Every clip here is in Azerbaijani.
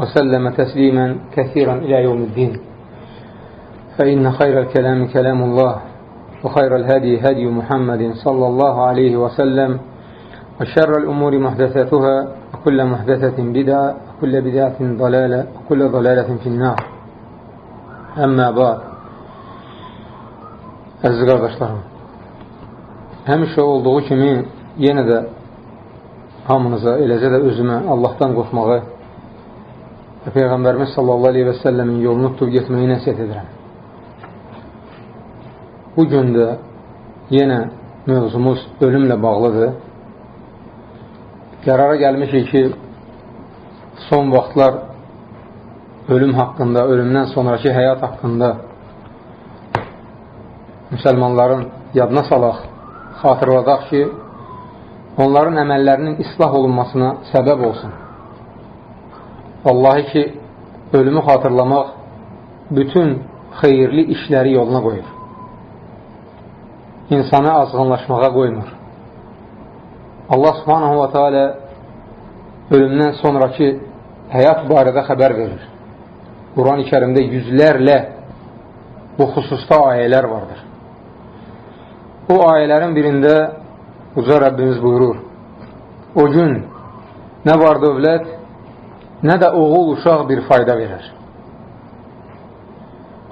وسلم تسليما كثيرا إلى يوم الدين. فإن خير الكلام كلام الله وخير الهدي هدي محمد صلى الله عليه وسلم وشر الأمور محدثاتها وكل محدثة بدعة وكل بدعة ضلالة وكل ضلالة في النار. Əmmə bad Əziz qardaşlarım Həmişə olduğu kimi yenə də hamınıza, eləcə də özümə Allahdan qorxmağı və Peyğəmbərimiz sallallahu aleyhi və səlləmin yolunu tutub getməyi nəsiyyət edirəm. Bu gün də yenə mövzumuz ölümlə bağlıdır. Qərara gəlmişik ki, son vaxtlar ölüm haqqında, ölümdən sonraki həyat haqqında müsəlmanların yadına salaq, xatırladaq ki, onların əməllərinin islah olunmasına səbəb olsun. Vallahi ki, ölümü xatırlamaq bütün xeyirli işləri yoluna qoyur. İnsanı azğınlaşmağa qoymur. Allah subhanahu wa ta'ala ölümdən sonraki həyat barədə xəbər verir. Quran-ı kərimdə yüzlərlə bu xüsusda ayələr vardır. Bu ayələrin birində uca Rəbbimiz buyurur, o gün nə var dövlət, nə də oğul uşaq bir fayda verir.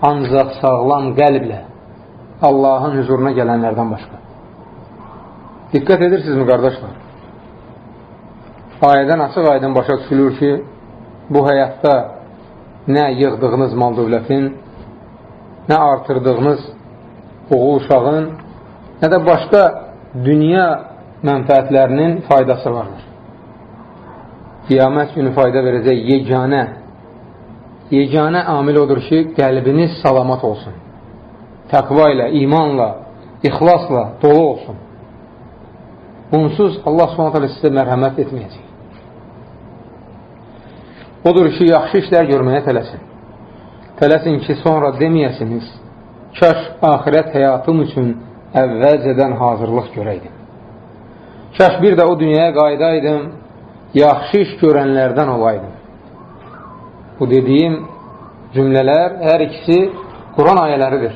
Ancaq sağlam qəlblə Allahın hüzuruna gələnlərdən başqa. Diqqət edirsinizmi, qardaşlar? Ayədən açıq aydın başa düşülür ki, bu həyatda nə yığdığınız mal dövlətin, nə artırdığınız oğul uşağın, nə də başqa dünya mənfəətlərinin faydası vardır. Qiyamət günü fayda verəcək yeganə, yeganə amil odur ki, qəlbiniz salamat olsun. Təqva ilə, imanla, ixlasla dolu olsun. Bunsuz Allah s.ə.v sizə mərhəmət etməyəcək. Odur ki, yaxşı işlər görməyə tələsin. Tələsin ki, sonra deməyəsiniz, kaş ahirət həyatım üçün əvvəlcədən hazırlıq görəydim. Kaş bir də o dünyaya qaydaydım, yaxşı iş görənlərdən olaydım. Bu dediyim cümlələr hər ikisi Quran ayələridir.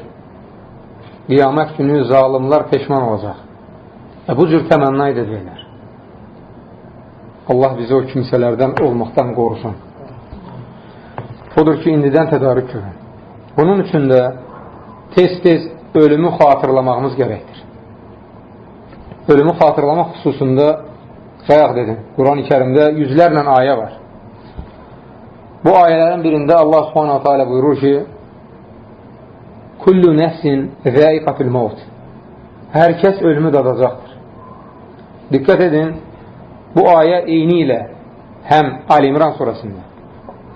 Qiyamət günü zalimlar peşman olacaq. Və bu cür təmənna edəcəklər. Allah bizi o kimsələrdən olmaqdan qorusun. Odur ki, indidən tədarük görün. Bunun üçün də tez-tez ölümü xatırlamağımız gərəkdir. Ölümü xatırlamaq xüsusunda sayaq dedim. Quran-ı kərimdə yüzlərlə ayə var. Bu ayələrin birində Allah subhanahu teala buyurur ki, Kullu nəfsin zəiqatil mavt. Hər kəs ölümü dadacaqdır. Diqqət edin, bu ayə eyni ilə həm Al-İmran surasında,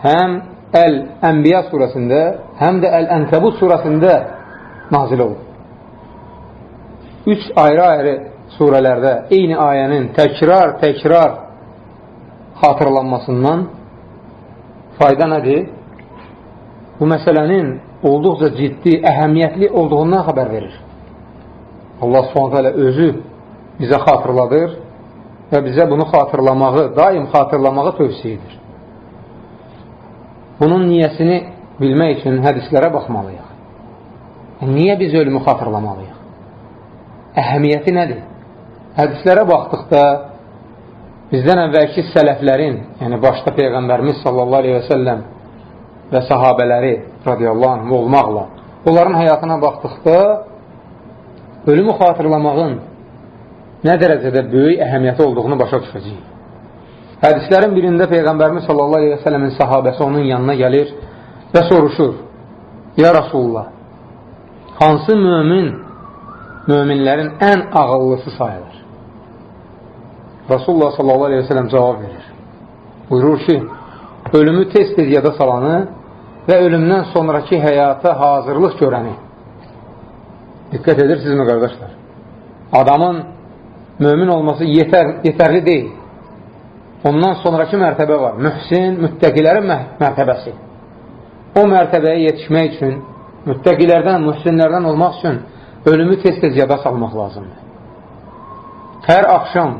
həm Əl-Ənbiya surəsində, həm də Əl-Ənkəbud surəsində nazil olub. Üç ayrı-ayrı surələrdə eyni ayənin təkrar-təkrar xatırlanmasından fayda nədir? Bu məsələnin olduqca ciddi, əhəmiyyətli olduğundan xəbər verir. Allah s.ə.v. özü bizə xatırladır və bizə bunu xatırlamağı, daim xatırlamağı tövsiyə edir. Bunun niyəsini bilmək üçün hədislərə baxmalıyıq. Niyə biz ölümü xatırlamalıyıq? Əhəmiyyəti nədir? Hədislərə baxdıqda bizdən əvvəlki sələflərin, yəni başda Peyğəmbərimiz sallallahu aleyhi və səlləm və sahabələri radiyallahu anh olmaqla onların həyatına baxdıqda ölümü xatırlamağın nə dərəcədə böyük əhəmiyyəti olduğunu başa düşəcəyik. Hədislərin birində Peyğəmbərimiz sallallahu aleyhi və sələmin sahabəsi onun yanına gəlir və soruşur, Ya Rasulullah, hansı mömin möminlərin ən ağıllısı sayılır? Rasulullah sallallahu aleyhi və sələm cavab verir. Buyurur ki, ölümü tez-tez yada salanı və ölümdən sonraki həyata hazırlıq görəni. Diqqət edirsinizmi, qardaşlar? Adamın mömin olması yetər, yetərli deyil. Ondan sonraki mərtəbə var. Mühsin, müttəqilərin mərtəbəsi. O mərtəbəyə yetişmək üçün, müttəqilərdən, mühsinlərdən olmaq üçün ölümü tez-tez yada salmaq lazımdır. Hər axşam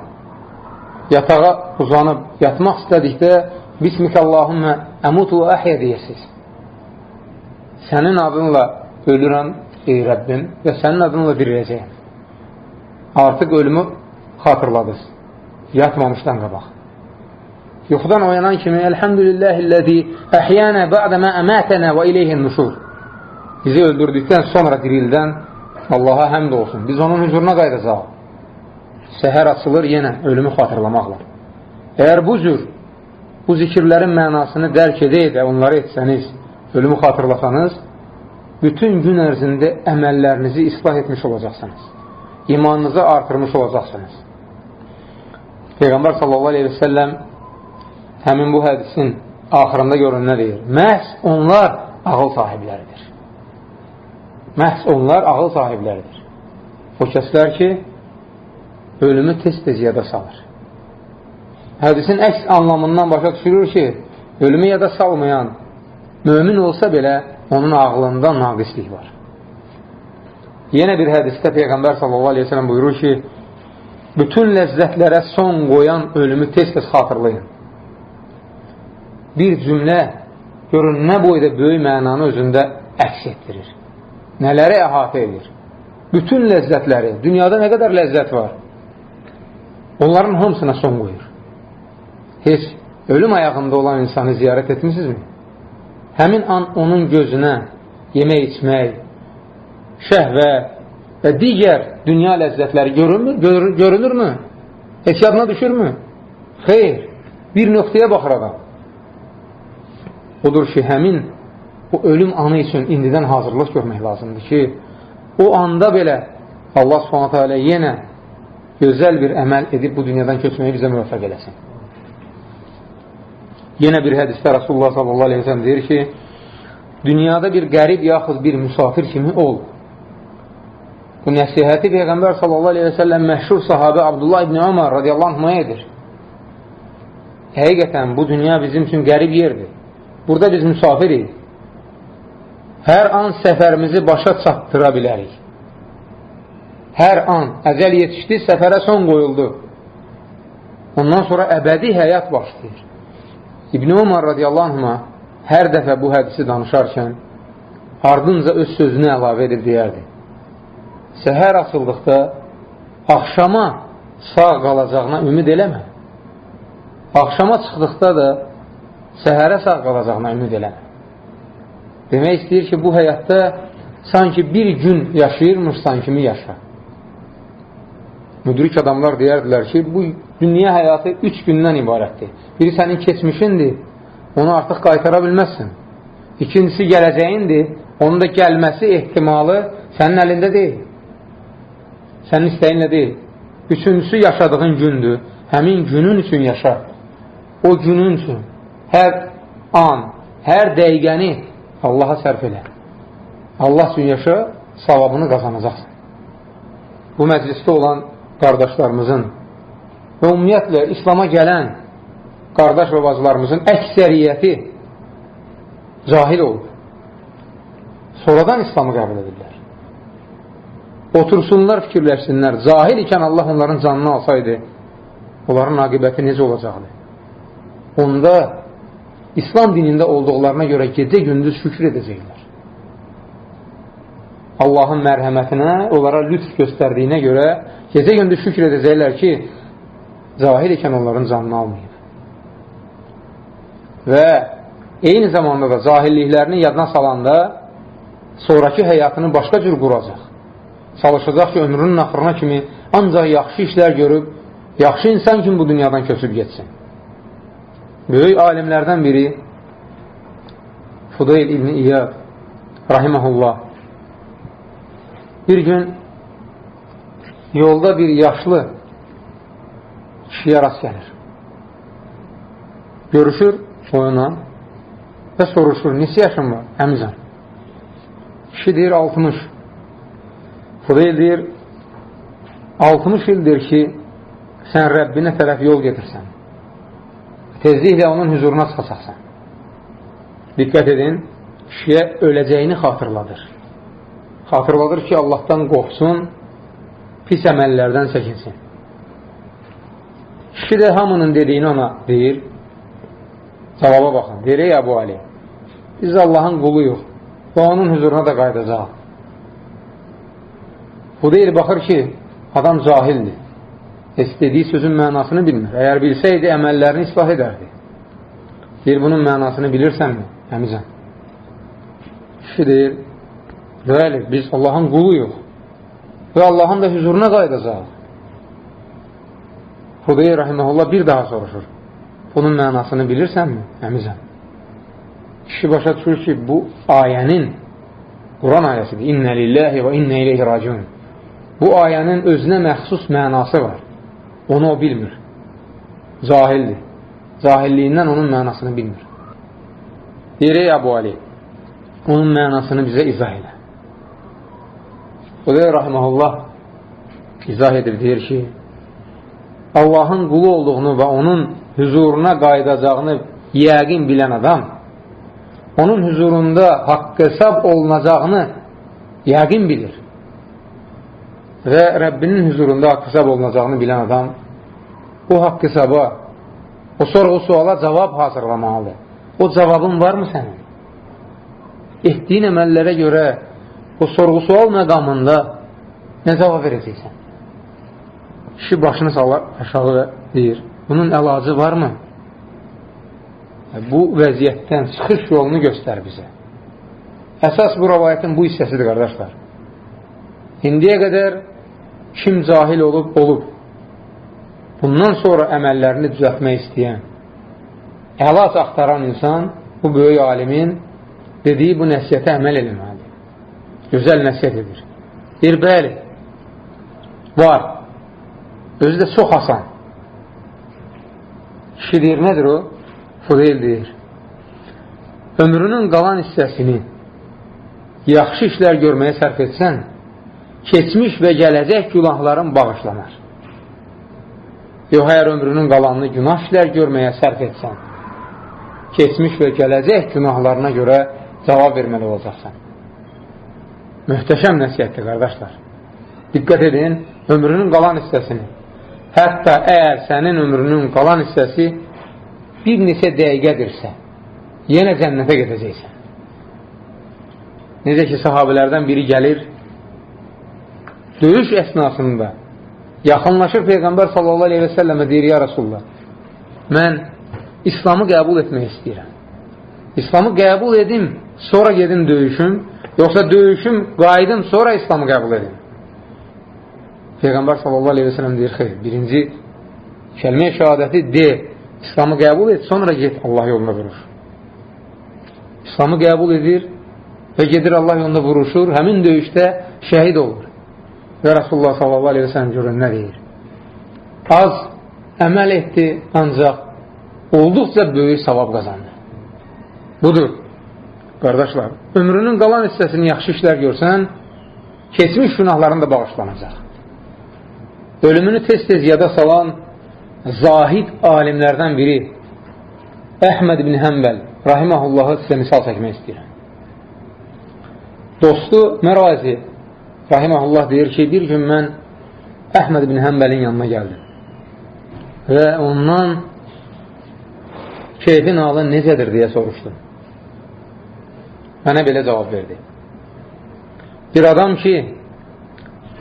yatağa uzanıb yatmaq istədikdə Bismikallahümmə əmutu və əhyə deyirsiniz. Sənin adınla ölürəm, ey Rəbbim, və sənin adınla diriləcəyim. Artıq ölümü xatırladınız. Yatmamışdan qabaq. Yuxudan oyanan kimi Elhamdülilləhilləzi əhyənə bə'dəmə əmətənə və iləyhin nuşur. Bizi öldürdükdən sonra dirildən Allaha həmd olsun. Biz onun hüzuruna qaydacaq. Səhər açılır yenə ölümü xatırlamaqla. Əgər bu cür bu zikirlərin mənasını dərk edə də onları etsəniz, ölümü xatırlasanız, bütün gün ərzində əməllərinizi islah etmiş olacaqsınız. İmanınızı artırmış olacaqsınız. Peyğəmbər sallallahu aleyhi və səlləm həmin bu hədisin axırında görün nə deyir? Məhz onlar ağıl sahibləridir. Məhz onlar ağıl sahibləridir. O kəslər ki, ölümü tez-tez yada salır. Hədisin əks anlamından başa düşülür ki, ölümü yada salmayan mömin olsa belə onun ağlında naqislik var. Yenə bir hədisdə Peyğəmbər sellem buyurur ki, bütün ləzzətlərə son qoyan ölümü tez-tez xatırlayın. Bir cümlə görün nə boyda böyük mənanı özündə əks etdirir. Nələri əhatə edir? Bütün ləzzətləri, dünyada nə qədər ləzzət var? Onların hamısına son qoyur. Heç ölüm ayağında olan insanı ziyarət etmişsizmi? Həmin an onun gözünə yemək içmək, şəhvət və digər dünya ləzzətləri görünmür, gör, görünürmü? Heç yadına düşürmü? Xeyr, bir nöqtəyə baxır adam. Odur ki, həmin o ölüm anı üçün indidən hazırlıq görmək lazımdır ki, o anda belə Allah subhanətə alə yenə gözəl bir əməl edib bu dünyadan köçməyi bizə müvəffəq eləsin. Yenə bir hədisdə Rasulullah sallallahu aleyhi ve sellem deyir ki, dünyada bir qərib yaxud bir müsafir kimi ol. Bu nəsihəti Peyğəmbər sallallahu aleyhi ve sellem məşhur sahabə Abdullah ibn Ömər radiyallahu anhına edir. Həqiqətən bu dünya bizim üçün qərib yerdir. Burada biz müsafirik. Hər an səfərimizi başa çatdıra bilərik. Hər an əcəl yetişdi, səfərə son qoyuldu. Ondan sonra əbədi həyat başlayır. İbn Umar radiyallahu anhına hər dəfə bu hədisi danışarkən ardınca öz sözünü əlavə edib deyərdi. Səhər açıldıqda axşama sağ qalacağına ümid eləmə. Axşama çıxdıqda da səhərə sağ qalacağına ümid eləmə. Demək istəyir ki, bu həyatda sanki bir gün yaşayırmışsan kimi yaşa. Müdrik adamlar deyərdilər ki, bu dünya həyatı üç gündən ibarətdir. Biri sənin keçmişindir, onu artıq qaytara bilməzsin. İkincisi gələcəyindir, onun da gəlməsi ehtimalı sənin əlində deyil. Sənin istəyinlə deyil. Üçüncüsü yaşadığın gündür. Həmin günün üçün yaşa. O günün üçün hər an, hər dəqiqəni Allaha sərf elə. Allah üçün yaşa, savabını qazanacaqsın. Bu məclisdə olan qardaşlarımızın və ümumiyyətlə İslama gələn qardaş və bacılarımızın əksəriyyəti cahil olub. Sonradan İslamı qəbul edirlər. Otursunlar, fikirləşsinlər. Cahil ikən Allah onların canını alsaydı, onların aqibəti necə olacaqdı? Onda İslam dinində olduqlarına görə gecə-gündüz şükür edəcəklər. Allahın mərhəmətinə, onlara lütf göstərdiyinə görə gecə-gündüz şükür edəcəklər ki, cahil ikən onların canını almayıb. Və eyni zamanda da cahilliklərini yadına salanda sonraki həyatını başqa cür quracaq. Çalışacaq ki, ömrünün axırına kimi ancaq yaxşı işlər görüb, yaxşı insan kimi bu dünyadan köçüb getsin. Böyük alimlərdən biri Fudayl İbni İyad rahiməhullah bir gün yolda bir yaşlı kişiyə rast gəlir. Görüşür, oyuna və soruşur, neçə yaşın var? Əmizəm. Kişi deyir 60. Xudayl deyir 60 ildir ki, sən Rəbbinə tərəf yol gedirsən. Tezliklə onun hüzuruna çıxacaqsan. Diqqət edin, kişiyə öləcəyini xatırladır. Xatırladır ki, Allahdan qorxsun, pis əməllərdən çəkinsin. Kişi də hamının dediyini ona deyir, cavaba baxın, deyir, ey Əbu Ali, biz Allahın quluyuq və onun hüzuruna da qaydacaq. Bu deyir, baxır ki, adam cahildir. Heç dediyi sözün mənasını bilmir. Əgər bilsəydi, əməllərini islah edərdi. Deyir, bunun mənasını bilirsənmi? Əmizəm. Kişi deyir, bəli, biz Allahın quluyuq və Allahın da hüzuruna qaydacaq. Xudayı Rahiməhullah bir daha soruşur. Bunun mənasını bilirsənmi? Əmizəm. Kişi başa düşür ki, bu ayənin Quran ayəsidir. İnnə lillahi və innə ileyhi raciun. Bu ayənin özünə məxsus mənası var. Onu o bilmir. Cahildir. Cahilliyindən onun mənasını bilmir. Deyir, ey Əbu Ali, onun mənasını bizə izah elə. O deyir, rahiməhullah, izah edir, deyir ki, Allahın qulu olduğunu və onun hüzuruna qaydacağını yəqin bilən adam, onun hüzurunda haqq hesab olunacağını yəqin bilir. Və Rəbbinin hüzurunda haqq hesab olunacağını bilən adam o haqq hesaba, o sorğu suala cavab hazırlamalıdır. O cavabın varmı sənin? Etdiyin əməllərə görə o sorğu sual məqamında nə cavab verəcəksən? Kişi başını salır aşağı və deyir, bunun əlacı varmı? Bu vəziyyətdən çıxış yolunu göstər bizə. Əsas bu rəvayətin bu hissəsidir, qardaşlar. İndiyə qədər kim cahil olub, olub. Bundan sonra əməllərini düzəltmək istəyən, əlac axtaran insan bu böyük alimin dediyi bu nəsiyyətə əməl eləməlidir. Gözəl nəsiyyət edir. Deyir, bəli, var. Özü də çox asan. Kişi deyir, nədir o? Fudeyl deyir. Ömrünün qalan hissəsini yaxşı işlər görməyə sərf etsən, keçmiş və gələcək günahların bağışlanar. Yox, əgər ömrünün qalanını günah işlər görməyə sərf etsən, keçmiş və gələcək günahlarına görə cavab verməli olacaqsan. Möhtəşəm nəsiyyətdir, qardaşlar. Diqqət edin, ömrünün qalan hissəsini. Hətta əgər sənin ömrünün qalan hissəsi bir neçə dəqiqədirsə, yenə cənnətə gedəcəksən. Necə ki, sahabələrdən biri gəlir, döyüş əsnasında yaxınlaşır Peyğəmbər sallallahu aleyhi və səlləmə deyir, ya Rasulullah, mən İslamı qəbul etmək istəyirəm. İslamı qəbul edim, sonra gedim döyüşüm, yoxsa döyüşüm, qayıdım, sonra İslamı qəbul edim. Peyğəmbər sallallahu aleyhi və səlləm deyir, xeyr, birinci kəlmə şəhadəti de, İslamı qəbul et, sonra get Allah yolunda vurur. İslamı qəbul edir və gedir Allah yolunda vuruşur, həmin döyüşdə şəhid olur. Və Rasulullah sallallahu aleyhi və səlləm görür, nə deyir? Az əməl etdi, ancaq olduqca böyük savab qazandı. Budur, qardaşlar, ömrünün qalan hissəsini yaxşı işlər görsən, keçmiş günahların da bağışlanacaq. Ölümünü tez-tez yada salan zahid alimlərdən biri Əhməd ibn Həmbəl rahiməhullahı sizə misal çəkmək istəyirəm. Dostu Mərazi rahiməhullah deyir ki, bir gün mən Əhməd ibn Həmbəlin yanına gəldim və ondan keyfin halı necədir deyə soruşdum. Mənə belə cavab verdi. Bir adam ki,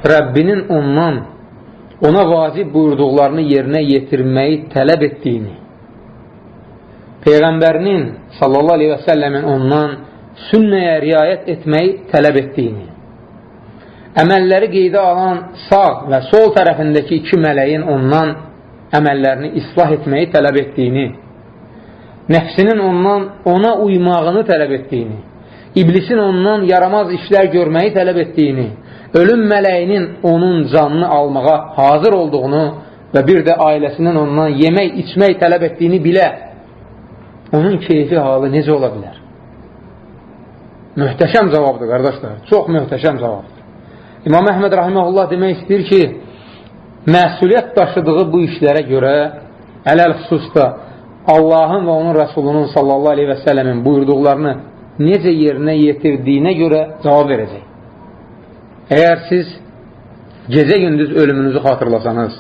Rəbbinin ondan ona vacib buyurduqlarını yerinə yetirməyi tələb etdiyini, Peyğəmbərinin sallallahu aleyhi və səlləmin ondan sünnəyə riayət etməyi tələb etdiyini, əməlləri qeydə alan sağ və sol tərəfindəki iki mələyin ondan əməllərini islah etməyi tələb etdiyini, nəfsinin ondan ona uymağını tələb etdiyini, iblisin ondan yaramaz işlər görməyi tələb etdiyini, ölüm mələyinin onun canını almağa hazır olduğunu və bir də ailəsinin ondan yemək, içmək tələb etdiyini bilə onun keyfi halı necə ola bilər? Möhtəşəm cavabdır, qardaşlar. Çox möhtəşəm cavabdır. İmam Əhməd Rahiməhullah demək istəyir ki, məsuliyyət daşıdığı bu işlərə görə ələl xüsusda Allahın və onun Rəsulunun sallallahu aleyhi və sələmin buyurduqlarını necə yerinə yetirdiyinə görə cavab verəcək. Əgər siz gecə gündüz ölümünüzü xatırlasanız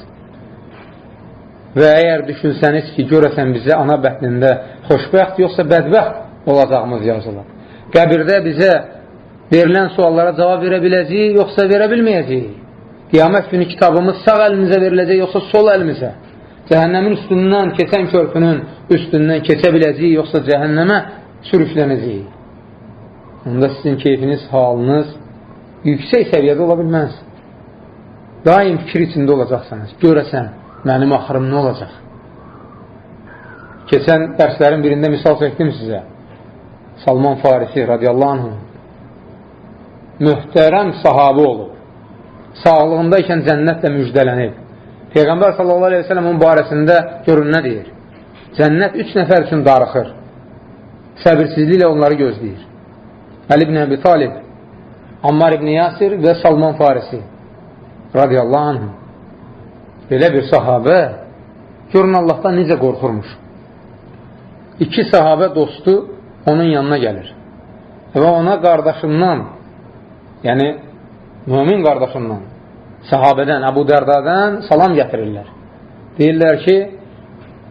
və əgər düşünsəniz ki, görəsən bizə ana bətnində xoşbəxt yoxsa bədbəxt olacağımız yazılır. Qəbirdə bizə verilən suallara cavab verə biləcəyik, yoxsa verə bilməyəcəyik. Qiyamət günü kitabımız sağ əlimizə veriləcək, yoxsa sol əlimizə. Cəhənnəmin üstündən keçən körpünün üstündən keçə biləcəyik, yoxsa cəhənnəmə sürüklənəcəyik. Onda sizin keyfiniz, halınız yüksək səviyyədə ola bilməz. Daim fikir içində olacaqsınız. Görəsən, mənim axırım nə olacaq? Keçən dərslərin birində misal çəkdim sizə. Salman Farisi radiyallahu anh mühtərəm sahabı olub. Sağlığında ikən cənnətlə müjdələnib. Peyğəmbər sallallahu aleyhi ve sellem onun barəsində görün nə deyir? Cənnət üç nəfər üçün darıxır. Səbirsizliklə onları gözləyir. Əli ibn Əbi Talib, Ammar ibn Yasir və Salman Farisi radiyallahu anh belə bir sahabə görün Allahdan necə qorxurmuş. İki sahabə dostu onun yanına gəlir və ona qardaşından yəni mümin qardaşından sahabədən, Əbu Dərdadən salam gətirirlər. Deyirlər ki,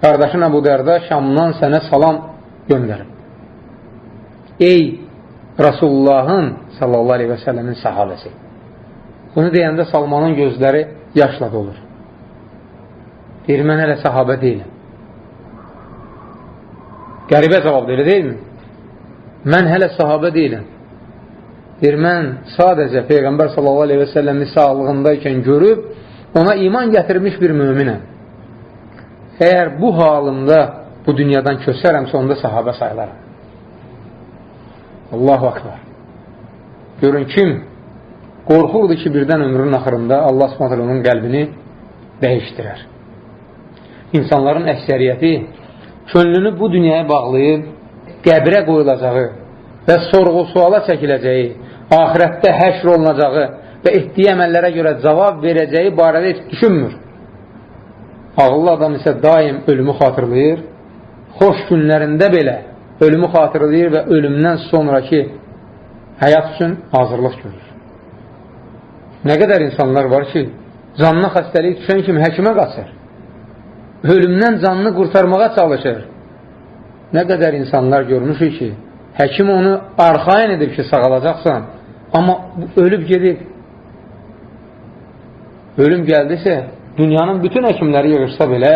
qardaşın Əbu Dərda Şamdan sənə salam göndərim. Ey Rasulullahın sallallahu aleyhi və səlləmin sahabəsi. Bunu deyəndə Salmanın gözləri yaşla dolur. Deyir, mən hələ sahabə deyiləm. Qəribə cavab deyir, deyilmi? Mən hələ sahabə deyiləm. Deyir, mən sadəcə Peyğəmbər sallallahu aleyhi və səlləmi sağlığındaykən görüb, ona iman gətirmiş bir müminəm. Əgər bu halımda bu dünyadan kösərəmsə, onda sahabə sayılaram. Allahu akbar. Görün kim qorxurdu ki, birdən ömrünün axırında Allah s.ə. onun qəlbini dəyişdirər. İnsanların əksəriyyəti könlünü bu dünyaya bağlayıb, qəbrə qoyulacağı və sorğu suala çəkiləcəyi, ahirətdə həşr olunacağı və etdiyi əməllərə görə cavab verəcəyi barədə heç düşünmür. Ağıllı adam isə daim ölümü xatırlayır, xoş günlərində belə ölümü xatırlayır və ölümdən sonraki həyat üçün hazırlıq görür. Nə qədər insanlar var ki, canına xəstəlik düşən kimi həkimə qaçır. Ölümdən canını qurtarmağa çalışır. Nə qədər insanlar görmüşük ki, həkim onu arxain edib ki, sağalacaqsan, amma ölüb gedib. Ölüm gəldisə, dünyanın bütün həkimləri yığışsa belə,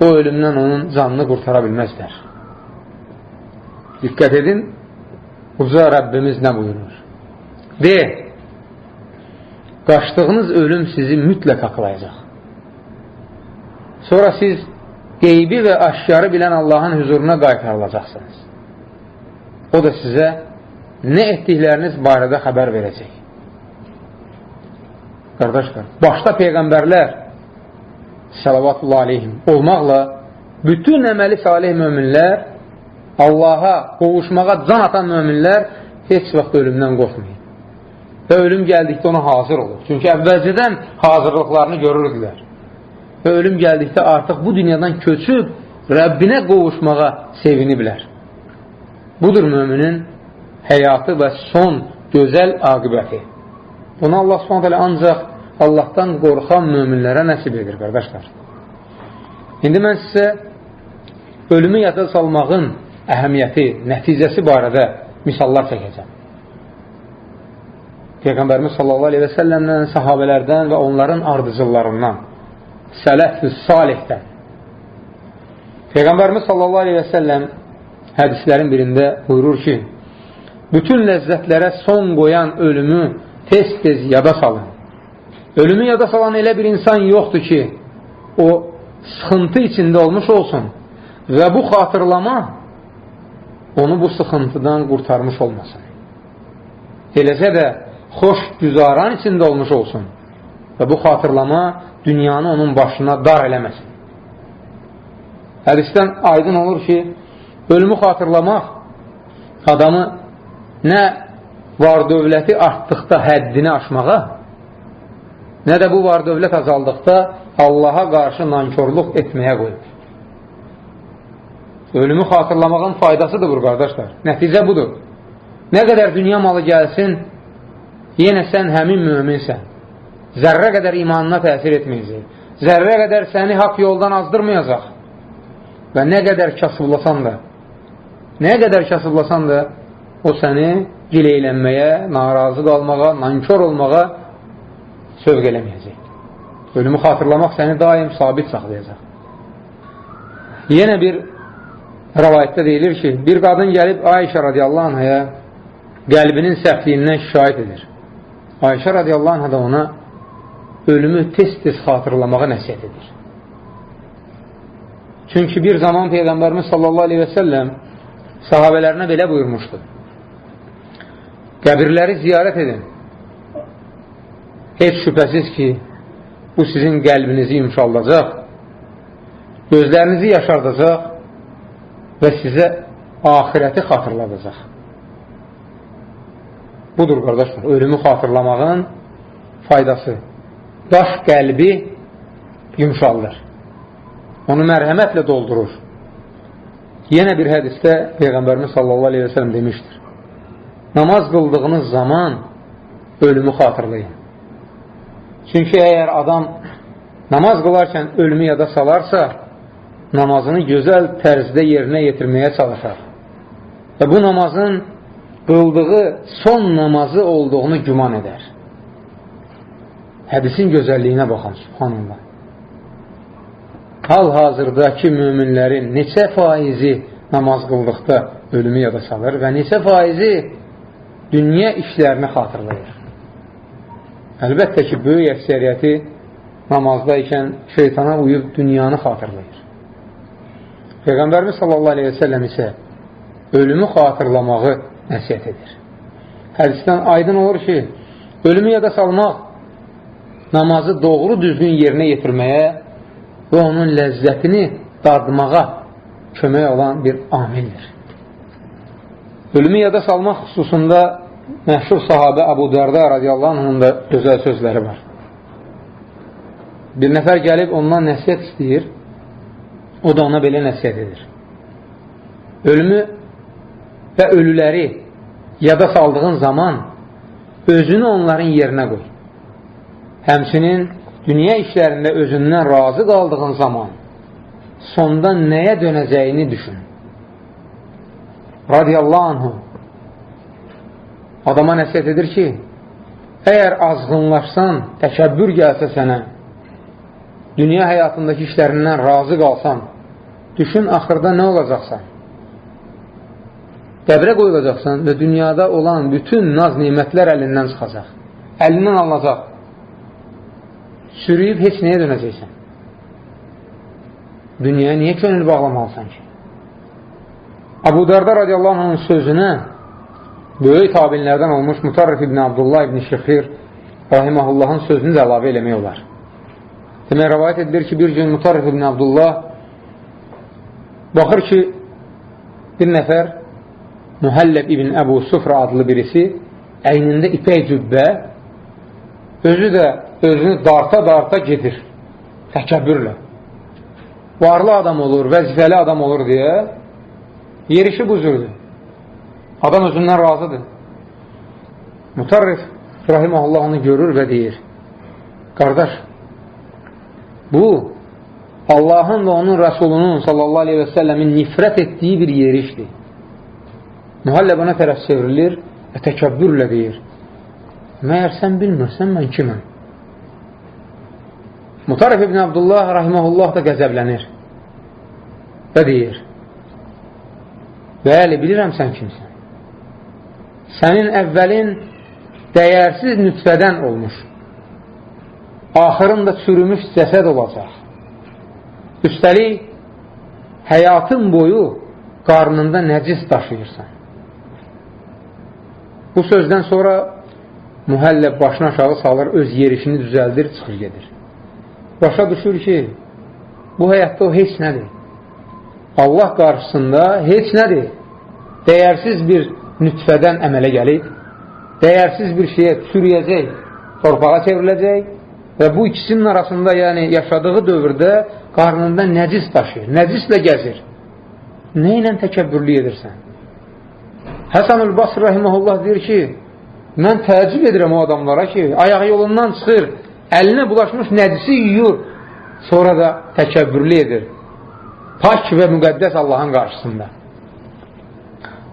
o ölümdən onun canını qurtara bilməzlər. Diqqət edin, uca Rəbbimiz nə buyurur? De, qaçdığınız ölüm sizi mütləq haqlayacaq. Sonra siz qeybi və aşkarı bilən Allahın hüzuruna qaytarılacaqsınız. O da sizə nə etdikləriniz barədə xəbər verəcək. Qardaşlar, başda Peyğəmbərlər səlavatullah aleyhim olmaqla bütün əməli salih möminlər Allaha qovuşmağa can atan möminlər heç vaxt ölümdən qorxmayın. Və ölüm gəldikdə ona hazır olur. Çünki əvvəlcədən hazırlıqlarını görürdülər. Və ölüm gəldikdə artıq bu dünyadan köçüb Rəbbinə qovuşmağa seviniblər. Budur müminin həyatı və son gözəl aqibəti. Bunu Allah s.ə. ancaq Allahdan qorxan müminlərə nəsib edir, qardaşlar. İndi mən sizə ölümü yada salmağın əhəmiyyəti, nəticəsi barədə misallar çəkəcəm. Peyğəmbərimiz sallallahu aleyhi və səlləmdən, sahabələrdən və onların ardıcıllarından, sələf-ü salihdən. Peyğəmbərimiz sallallahu aleyhi və səlləm hədislərin birində buyurur ki, bütün ləzzətlərə son qoyan ölümü tez-tez yada salın. Ölümü yada salan elə bir insan yoxdur ki, o sıxıntı içində olmuş olsun və bu xatırlama onu bu sıxıntıdan qurtarmış olmasın. Eləcə də xoş güzaran içində olmuş olsun və bu xatırlama dünyanı onun başına dar eləməsin. Hədisdən aydın olur ki, ölümü xatırlamaq adamı nə var dövləti artdıqda həddini aşmağa, nə də bu var dövlət azaldıqda Allaha qarşı nankörlük etməyə qoyur. Ölümü xatırlamağın faydasıdır bu, qardaşlar. Nəticə budur. Nə qədər dünya malı gəlsin, yenə sən həmin müminsən. Zərrə qədər imanına təsir etməyəcək. Zərrə qədər səni haqq yoldan azdırmayacaq. Və nə qədər kasıblasan da, nə qədər kasıblasan da, o səni gileylənməyə, narazı qalmağa, nankör olmağa sövq eləməyəcək. Ölümü xatırlamaq səni daim sabit saxlayacaq. Yenə bir rəvayətdə deyilir ki, bir qadın gəlib Ayşə radiyallahu anhaya qəlbinin səhvliyindən şikayət edir. Ayşə radiyallahu anh da ona ölümü tez-tez xatırlamağa nəsiyyət edir. Çünki bir zaman Peyğəmbərimiz sallallahu aleyhi və səlləm sahabələrinə belə buyurmuşdu. Qəbirləri ziyarət edin. Heç şübhəsiz ki, bu sizin qəlbinizi yumşaldacaq, gözlərinizi yaşardacaq və sizə ahirəti xatırladacaq. Budur, qardaşlar, ölümü xatırlamağın faydası. Daş qəlbi yumşaldır. Onu mərhəmətlə doldurur. Yenə bir hədisdə Peyğəmbərimiz sallallahu aleyhi və sələm demişdir. Namaz qıldığınız zaman ölümü xatırlayın. Çünki əgər adam namaz qılarkən ölümü yada salarsa, namazını gözəl tərzdə yerinə yetirməyə çalışar. Və bu namazın qıldığı son namazı olduğunu güman edər. Hədisin gözəlliyinə baxın, subhanallah. Hal-hazırdakı müminlərin neçə faizi namaz qıldıqda ölümü yada salır və neçə faizi dünya işlərini xatırlayır. Əlbəttə ki, böyük əksəriyyəti namazda ikən şeytana uyub dünyanı xatırlayır. Peyğəmbərimiz sallallahu aleyhi və səlləm isə ölümü xatırlamağı nəsiyyət edir. Hədisdən aydın olur ki, ölümü yada salmaq namazı doğru düzgün yerinə yetirməyə və onun ləzzətini dadmağa kömək olan bir amildir. Ölümü yada salmaq xüsusunda məşhur sahabə Əbu Dərdə radiyallahu anhın da gözəl sözləri var. Bir nəfər gəlib ondan nəsiyyət istəyir, o da ona belə nəsiyyət edir. Ölümü və ölüləri yada saldığın zaman özünü onların yerinə qoy. Həmçinin dünya işlərində özündən razı qaldığın zaman sonda nəyə dönəcəyini düşün. Radiyallahu anhu adama nəsiyyət edir ki, əgər azğınlaşsan, təkəbbür gəlsə sənə, dünya həyatındakı işlərindən razı qalsan, düşün axırda nə olacaqsan? Qəbrə qoyulacaqsan və dünyada olan bütün naz nimətlər əlindən çıxacaq. Əlindən alınacaq. Sürüyüb heç nəyə dönəcəksən? Dünyaya niyə könül bağlamalısan ki? Abu Darda radiyallahu anhın sözünə böyük tabinlərdən olmuş Mutarrif ibn Abdullah ibn Şəxir rahiməhullahın sözünü də əlavə eləmək olar. Demək, rəvayət edilir ki, bir gün Mutarrif ibn Abdullah baxır ki, bir nəfər Mühəlləb ibn Əbu Sufra adlı birisi əynində ipək cübbə özü də özünü darta-darta gedir təkəbbürlə. Varlı adam olur, vəzifəli adam olur deyə yerişi bu cürdür. Adam özündən razıdır. Mutarrif rahiməhullah onu görür və deyir, qardaş, bu Allahın və onun Rəsulunun sallallahu aleyhi və səlləmin nifrət etdiyi bir yerişdir. Mühallə buna tərəf çevrilir və təkəbbürlə deyir, məyər sən bilmirsən mən kiməm? Mutarif ibn Abdullah rahiməhullah da qəzəblənir və deyir, bəli, bilirəm sən kimsən sənin əvvəlin dəyərsiz nütfədən olmuş, axırın da çürümüş cəsəd olacaq. Üstəlik, həyatın boyu qarnında nəcis daşıyırsan. Bu sözdən sonra mühəllə başını aşağı salır, öz yerişini düzəldir, çıxır gedir. Başa düşür ki, bu həyatda o heç nədir. Allah qarşısında heç nədir? Dəyərsiz bir nütfədən əmələ gəlib, dəyərsiz bir şeyə sürüyəcək, torpağa çevriləcək və bu ikisinin arasında, yəni yaşadığı dövrdə qarnında nəcis daşıyır, nəcislə gəzir. Nə ilə təkəbbürlü edirsən? Həsən-ül Basr Rəhiməhullah deyir ki, mən təəccüb edirəm o adamlara ki, ayağı yolundan çıxır, əlinə bulaşmış nəcisi yuyur, sonra da təkəbbürlü edir. Pak və müqəddəs Allahın qarşısında.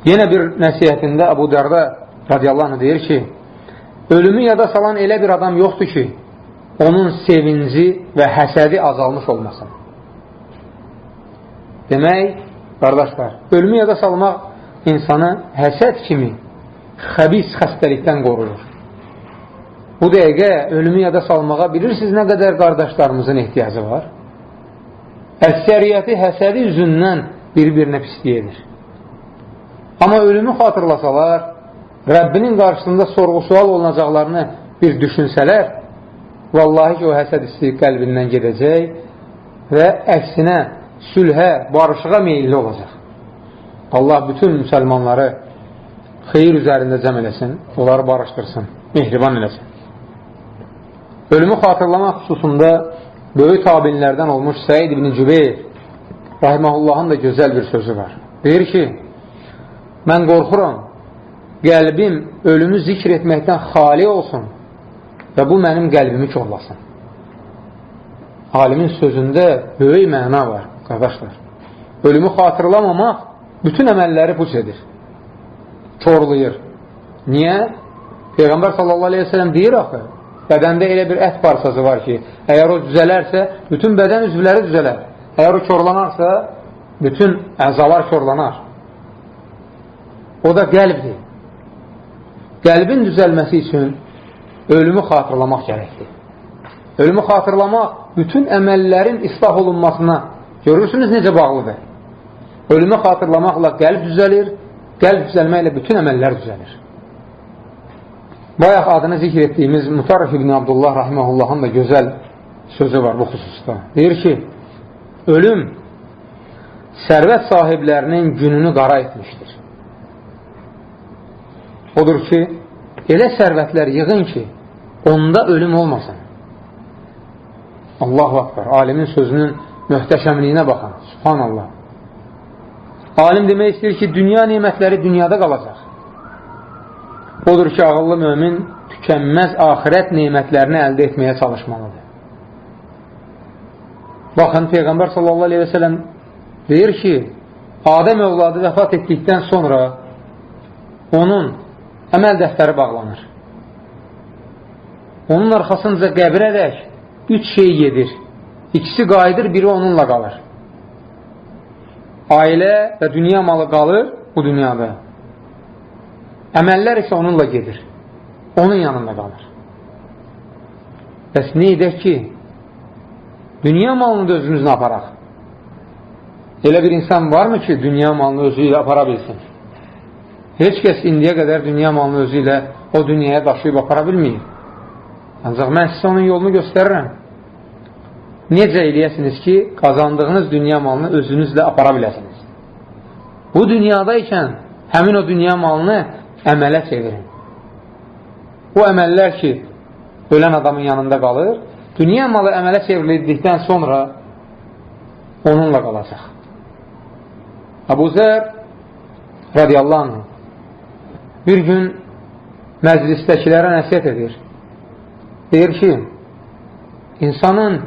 Yenə bir nəsiyyətində Əbu Dərdə radiyallahu anh deyir ki, ölümü yada salan elə bir adam yoxdur ki, onun sevinci və həsədi azalmış olmasın. Demək, qardaşlar, ölümü yada salmaq insanı həsəd kimi xəbis xəstəlikdən qoruyur. Bu dəqiqə ölümü yada salmağa bilirsiniz nə qədər qardaşlarımızın ehtiyacı var? Əksəriyyəti həsədi üzündən bir-birinə pisliyədir. Amma ölümü xatırlasalar, Rəbbinin qarşısında sorğu-sual olunacaqlarını bir düşünsələr, vallahi ki, o həsəd istəyib qəlbindən gedəcək və əksinə sülhə, barışığa meyilli olacaq. Allah bütün müsəlmanları xeyir üzərində cəm eləsin, onları barışdırsın, mehriban eləsin. Ölümü xatırlamaq xüsusunda böyük tabinlərdən olmuş Səid ibn Cübeyr rahiməhullahın da gözəl bir sözü var. Deyir ki, mən qorxuram, qəlbim ölümü zikr etməkdən xali olsun və bu mənim qəlbimi korlasın. Alimin sözündə böyük məna var, qardaşlar. Ölümü xatırlamamaq bütün əməlləri puç edir, korlayır. Niyə? Peyğəmbər sallallahu aleyhi ve sellem deyir axı, bədəndə elə bir ət parçası var ki, əgər o düzələrsə, bütün bədən üzvləri düzələr. Əgər o korlanarsa, bütün əzalar korlanar. O da qəlbdir. Qəlbin düzəlməsi üçün ölümü xatırlamaq gərəkdir. Ölümü xatırlamaq bütün əməllərin islah olunmasına görürsünüz necə bağlıdır. Ölümü xatırlamaqla qəlb düzəlir, qəlb düzəlməklə bütün əməllər düzəlir. Bayaq adını zikr etdiyimiz Mutarrif ibn Abdullah Rahiməhullahın da gözəl sözü var bu xüsusda. Deyir ki, ölüm sərvət sahiblərinin gününü qara etmişdir. Odur ki, elə sərvətlər yığın ki, onda ölüm olmasın. Allahu akbar. Alimin sözünün möhtəşəmliyinə baxın. Subhanallah. Alim demək istəyir ki, dünya nimətləri dünyada qalacaq. Odur ki, ağıllı mömin tükənməz ahirət nimətlərini əldə etməyə çalışmalıdır. Baxın, Peyğəmbər sallallahu aleyhi ve sellem deyir ki, Adəm övladı vəfat etdikdən sonra onun əməl dəftəri bağlanır. Onun arxasınca qəbirə dək üç şey gedir. İkisi qayıdır, biri onunla qalır. Ailə və dünya malı qalır bu dünyada. Əməllər isə onunla gedir. Onun yanında qalır. Bəs nə edək ki, dünya malını da özümüzlə aparaq? Elə bir insan varmı ki, dünya malını özü ilə apara bilsin? Heç kəs indiyə qədər dünya malını özü ilə o dünyaya daşıyıb apara bilməyir. Ancaq mən sizə onun yolunu göstərirəm. Necə eləyəsiniz ki, qazandığınız dünya malını özünüzlə apara biləsiniz? Bu dünyadaykən həmin o dünya malını əmələ çevirin. Bu əməllər ki, ölən adamın yanında qalır, dünya malı əmələ çevrildikdən sonra onunla qalacaq. Əbu Zər radiyallahu anh bir gün məclisdəkilərə nəsiyyət edir. Deyir ki, insanın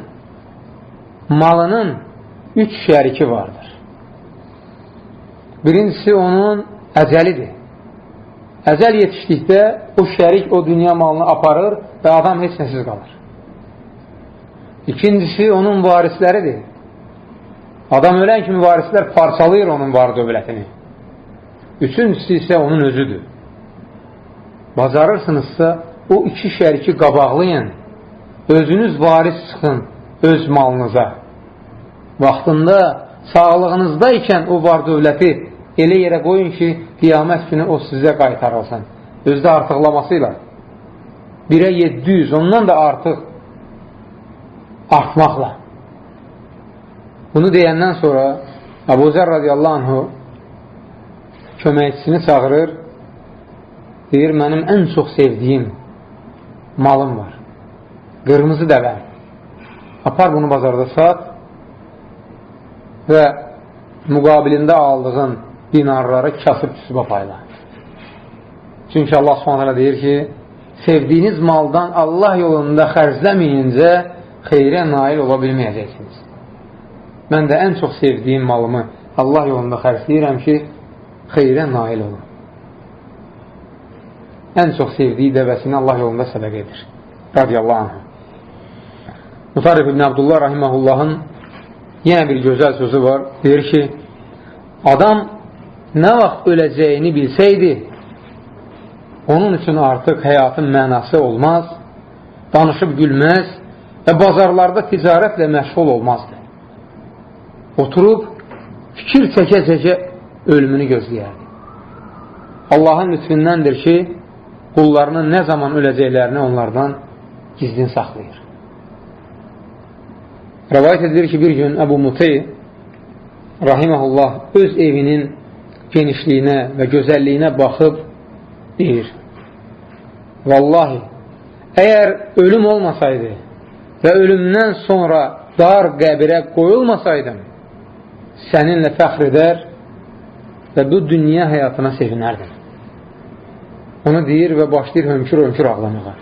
malının üç şəriki vardır. Birincisi onun əcəlidir. Əcəl yetişdikdə o şərik o dünya malını aparır və adam heç nəsiz qalır. İkincisi onun varisləridir. Adam ölən kimi varislər parçalayır onun var dövlətini. Üçüncüsü isə onun özüdür bacarırsınızsa, o iki şəriki qabaqlayın, özünüz varis çıxın öz malınıza. Vaxtında, sağlığınızda ikən o var dövləti elə yerə qoyun ki, qiyamət günü o sizə qaytarılsın. Özdə artıqlaması ilə. 1-ə 700, ondan da artıq artmaqla. Bunu deyəndən sonra Əbu Zər radiyallahu anhu köməkçisini çağırır, deyir, mənim ən çox sevdiyim malım var, qırmızı dəvəm. Apar bunu bazarda sat və müqabilində aldığın dinarları kasıb küsübə payla. Çünki Allah subhanələ deyir ki, sevdiyiniz maldan Allah yolunda xərcləməyincə xeyrə nail ola bilməyəcəksiniz. Mən də ən çox sevdiyim malımı Allah yolunda xərcləyirəm ki, xeyrə nail olun. Ən çox sevdiyi dəvəsini Allah yolunda sədəq edir. Radiyallahu anh. Mutarif ibn Abdullah rahiməhullahın yenə bir gözəl sözü var. Deyir ki, adam nə vaxt öləcəyini bilsəydi, onun üçün artıq həyatın mənası olmaz, danışıb gülməz və bazarlarda ticarətlə məşğul olmazdı. Oturub, fikir çəkə-çəkə ölümünü gözləyərdi. Allahın lütfündəndir ki, qullarının nə zaman öləcəklərini onlardan gizlin saxlayır. Rəvayət edilir ki, bir gün Əbu Mutey rahiməhullah öz evinin genişliyinə və gözəlliyinə baxıb deyir, Vallahi, əgər ölüm olmasaydı və ölümdən sonra dar qəbirə qoyulmasaydım, səninlə fəxr edər və bu dünya həyatına sevinərdim. Onu deyir və başlayır hönkür-hönkür ağlamağa.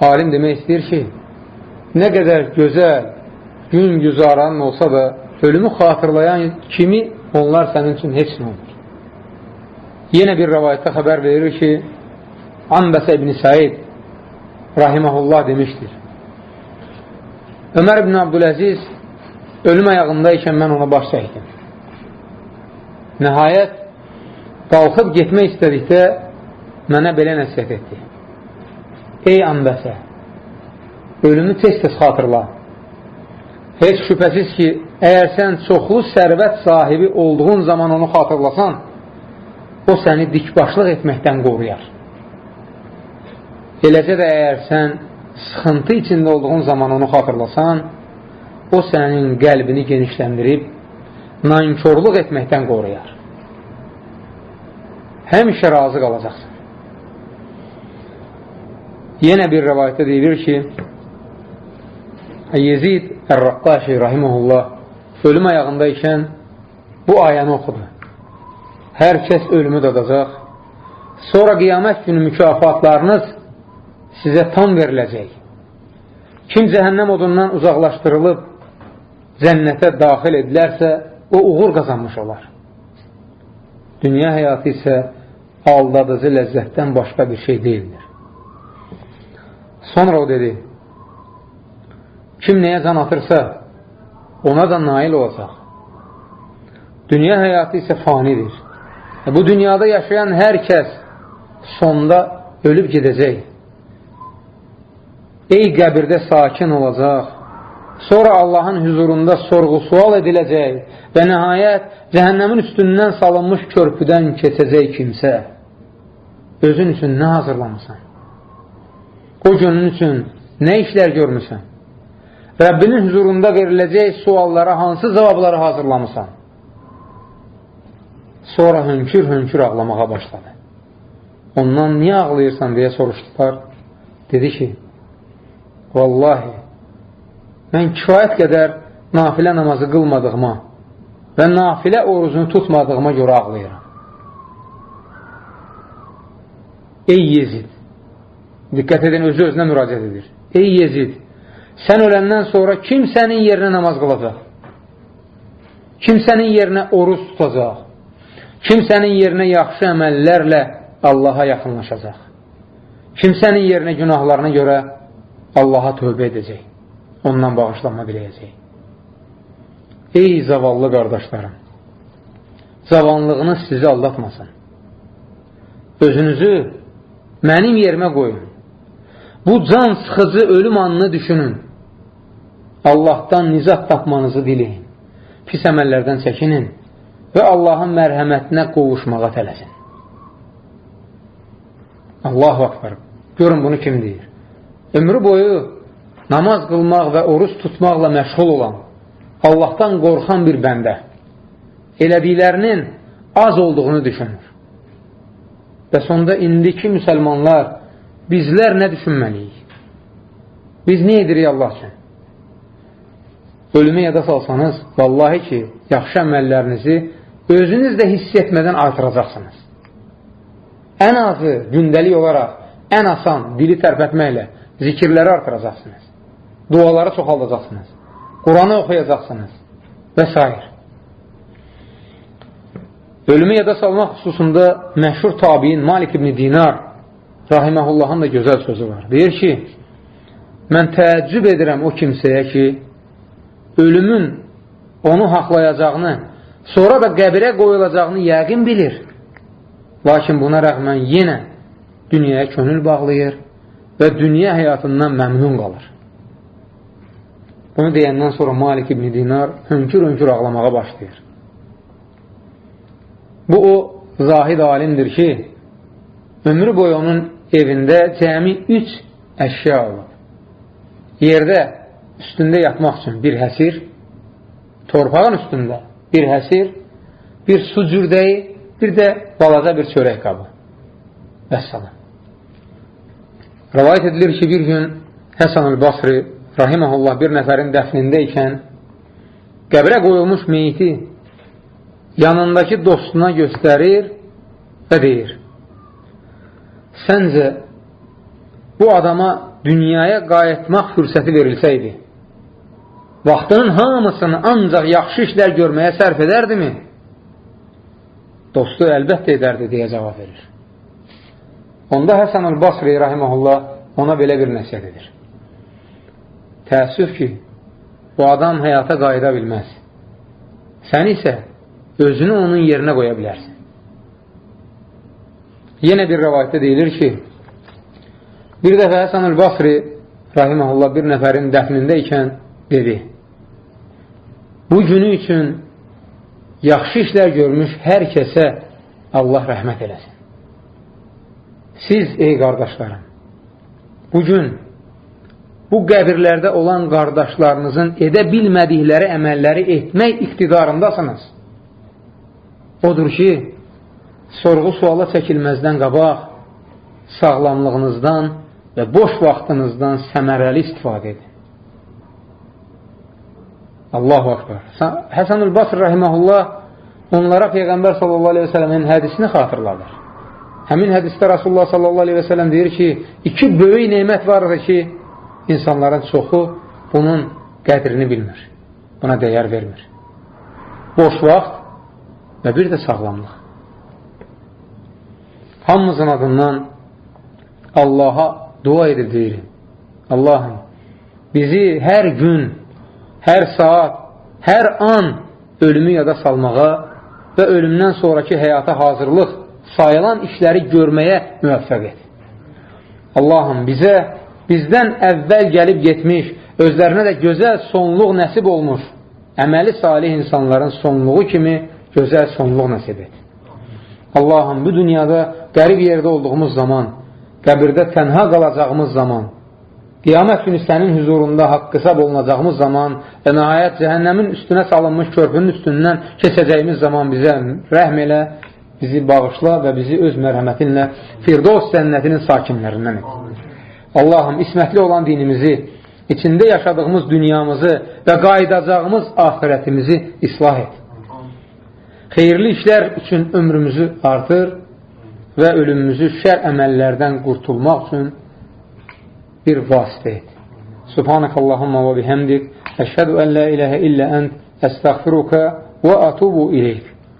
Alim demək istəyir ki, nə qədər gözəl gün güzaran olsa da ölümü xatırlayan kimi onlar sənin üçün heç nə olur. Yenə bir rəvayətdə xəbər verir ki, Anbəsə ibn Said rahiməhullah demişdir. Ömər ibn Abdüləziz ölüm ayağındaykən mən ona baş çəkdim. Nəhayət, qalxıb getmək istədikdə mənə belə nəsiyyət etdi. Ey Anbəsə, ölümü tez-tez xatırla. Heç şübhəsiz ki, əgər sən çoxlu sərvət sahibi olduğun zaman onu xatırlasan, o səni dikbaşlıq etməkdən qoruyar. Eləcə də əgər sən sıxıntı içində olduğun zaman onu xatırlasan, o sənin qəlbini genişləndirib, nankörlük etməkdən qoruyar. Həmişə razı qalacaqsan. Yenə bir rəvayətdə deyilir ki, Yezid Ər-Raqqaşi rahiməhullah ölüm ayağındaykən bu ayəni oxudu. Hər kəs ölümü dadacaq. Sonra qiyamət günü mükafatlarınız sizə tam veriləcək. Kim cəhənnəm odundan uzaqlaşdırılıb cənnətə daxil edilərsə, o uğur qazanmış olar. Dünya həyatı isə aldadıcı ləzzətdən başqa bir şey deyildir. Sonra o dedi, kim nəyə can atırsa, ona da nail olacaq. Dünya həyatı isə fanidir. E, bu dünyada yaşayan hər kəs sonda ölüb gedəcək. Ey qəbirdə sakin olacaq, sonra Allahın hüzurunda sorğu-sual ediləcək və nəhayət cəhənnəmin üstündən salınmış körpüdən keçəcək kimsə, özün üçün nə hazırlamısan? O günün üçün nə işlər görmüsən? Rəbbinin hüzurunda veriləcək suallara hansı cavabları hazırlamısan? Sonra hönkür-hönkür ağlamağa başladı. Ondan niyə ağlayırsan deyə soruşdular. Dedi ki, Vallahi, mən kifayət qədər nafilə namazı qılmadığıma və nafilə oruzunu tutmadığıma görə ağlayıram. Ey Yezid! Diqqət edin, özü özünə müraciət edir. Ey Yezid! Sən öləndən sonra kim sənin yerinə namaz qılacaq? Kim sənin yerinə oruz tutacaq? Kim sənin yerinə yaxşı əməllərlə Allaha yaxınlaşacaq? Kim sənin yerinə günahlarına görə Allaha tövbə edəcək? Ondan bağışlanma biləyəcək. Ey zavallı qardaşlarım! Zavanlığınız sizi aldatmasın. Özünüzü mənim yerimə qoyun. Bu can sıxıcı ölüm anını düşünün. Allahdan nizat tapmanızı diləyin. Pis əməllərdən çəkinin və Allahın mərhəmətinə qovuşmağa tələsin. Allahu akbar. Görün bunu kim deyir? Ömrü boyu namaz qılmaq və oruç tutmaqla məşğul olan, Allahdan qorxan bir bəndə elədiklərinin az olduğunu düşünür. Və sonda indiki müsəlmanlar bizlər nə düşünməliyik? Biz nə edirik Allah üçün? Ölümü yada salsanız, vallahi ki, yaxşı əməllərinizi özünüz də hiss etmədən artıracaqsınız. Ən azı gündəlik olaraq, ən asan dili tərpətməklə zikirləri artıracaqsınız. Duaları çoxaldacaqsınız. Quranı oxuyacaqsınız və s. Ölümü yada salmaq xüsusunda məşhur tabiin Malik ibn Dinar rahiməhullahın da gözəl sözü var. Deyir ki, mən təəccüb edirəm o kimsəyə ki, ölümün onu haqlayacağını, sonra da qəbirə qoyulacağını yəqin bilir. Lakin buna rəğmən yenə dünyaya könül bağlayır və dünya həyatından məmnun qalır. Bunu deyəndən sonra Malik ibn Dinar hönkür-hönkür ağlamağa başlayır. Bu o zahid alimdir ki, ömrü boyu onun evində cəmi üç əşya olub. Yerdə üstündə yatmaq üçün bir həsir, torpağın üstündə bir həsir, bir su cürdəyi, bir də balaca bir çörək qabı. Vəssalam. Rəvayət edilir ki, bir gün Həsan-ül Basri rahiməhullah bir nəfərin dəfnində ikən qəbrə qoyulmuş meyiti yanındakı dostuna göstərir və deyir Səncə bu adama dünyaya qayıtmaq fürsəti verilsəydi vaxtının hamısını ancaq yaxşı işlər görməyə sərf edərdimi? Dostu əlbəttə edərdi, deyə cavab verir. Onda Həsən-ül Basri rahiməhullah ona belə bir nəsiyyət edir. Təəssüf ki, bu adam həyata qayıda bilməz. Sən isə özünü onun yerinə qoya bilərsən. Yenə bir rəvayətdə deyilir ki, bir dəfə Həsən-ül Basri rahiməhullah bir nəfərin dəfnində ikən dedi, bu günü üçün yaxşı işlər görmüş hər kəsə Allah rəhmət eləsin. Siz, ey qardaşlarım, bugün bu qəbirlərdə olan qardaşlarınızın edə bilmədikləri əməlləri etmək iqtidarındasınız. Odur ki, sorğu suala çəkilməzdən qabaq sağlamlığınızdan və boş vaxtınızdan səmərəli istifadə edin. Allahu akbar. Həsən-ül Basr rahiməhullah onlara Peyğəmbər sallallahu aleyhi və sələmin hədisini xatırladır. Həmin hədisdə Rasulullah sallallahu aleyhi və sələm deyir ki, iki böyük neymət vardır ki, insanların çoxu bunun qədrini bilmir. Buna dəyər vermir. Boş vaxt və bir də sağlamlıq. Hamımızın adından Allaha dua edib deyirim. Allahım, bizi hər gün, hər saat, hər an ölümü yada salmağa və ölümdən sonraki həyata hazırlıq sayılan işləri görməyə müvəffəq et. Allahım, bizə bizdən əvvəl gəlib getmiş, özlərinə də gözəl sonluq nəsib olmuş, əməli salih insanların sonluğu kimi gözəl sonluq nəsib et. Allahım, bu dünyada qərib yerdə olduğumuz zaman, qəbirdə tənha qalacağımız zaman, qiyamət günü sənin hüzurunda haqq hesab olunacağımız zaman və nəhayət cəhənnəmin üstünə salınmış körpünün üstündən keçəcəyimiz zaman bizə rəhm elə, bizi bağışla və bizi öz mərhəmətinlə Firdos cənnətinin sakinlərindən et. Allahım, ismətli olan dinimizi, içində yaşadığımız dünyamızı və qaydacağımız ahirətimizi islah et. Xeyirli işlər üçün ömrümüzü artır və ölümümüzü şər əməllərdən qurtulmaq üçün bir vasitə et. Subhanəkallahumma və bihəmdik, əşhədu ən la iləhə illə ənd, əstəğfiruka və atubu iləyik.